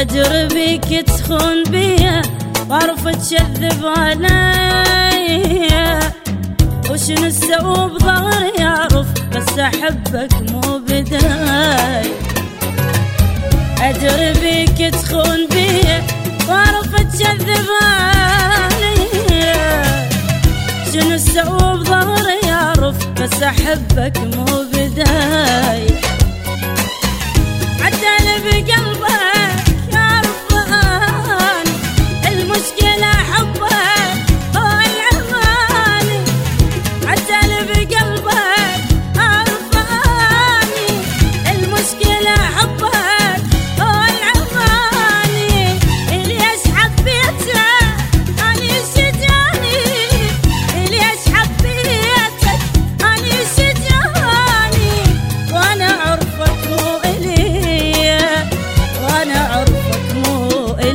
أجر بيك تخون بيا وأعرف تكذب علي. وشنو السوء بظهري أعرف بس أحبك مو بداي. أجر بيك تخون بيا وأعرف تكذب علي. شنو السوء بظهري أعرف بس أحبك مو بداي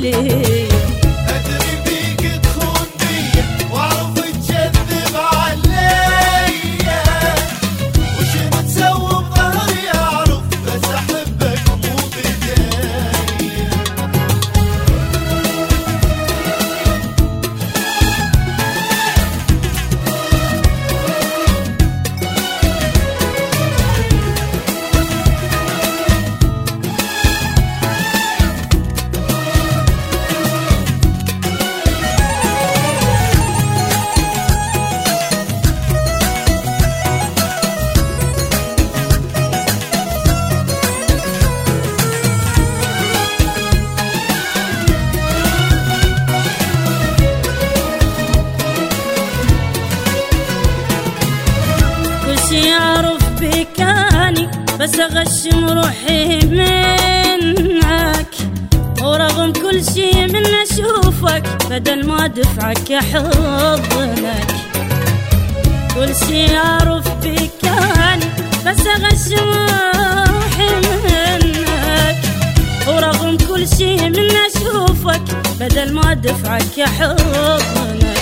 ele بس أغشم روحي منك ورغم كل شي من أشوفك بدل ما دفعك حضنك. كل شي أعرف بك يعني بس أغشم روحي منك. ورغم كل شي من أشوفك بدل ما دفعك حضنك.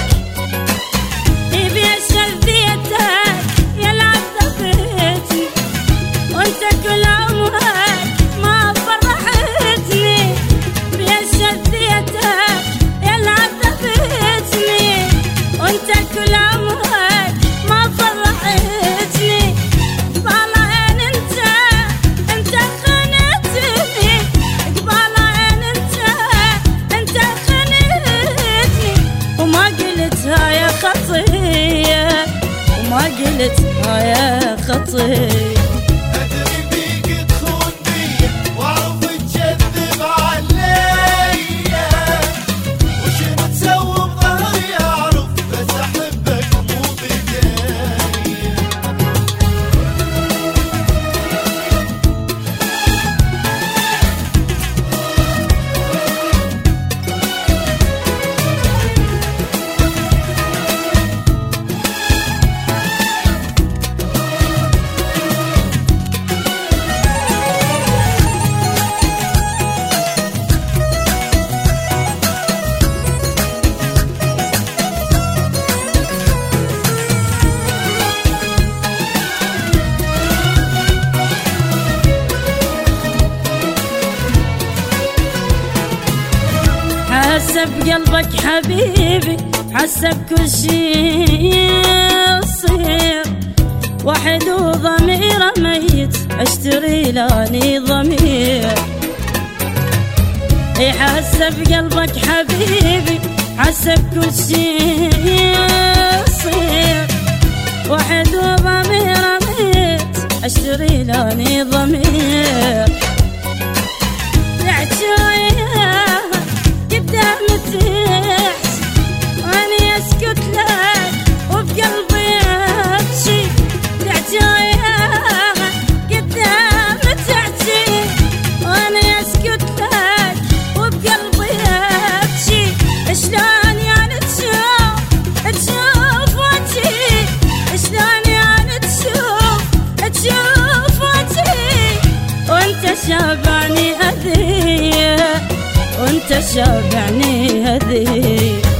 قلتها يا خطير حسب قلبك حبيبي حسب كل شي يصير. واحد وضميره ميت اشتري لاني ضمير. حسب قلبك حبيبي حسب كل شي يصير. واحد وضميره ميت اشتري لاني ضمير. وانت شابعني هذي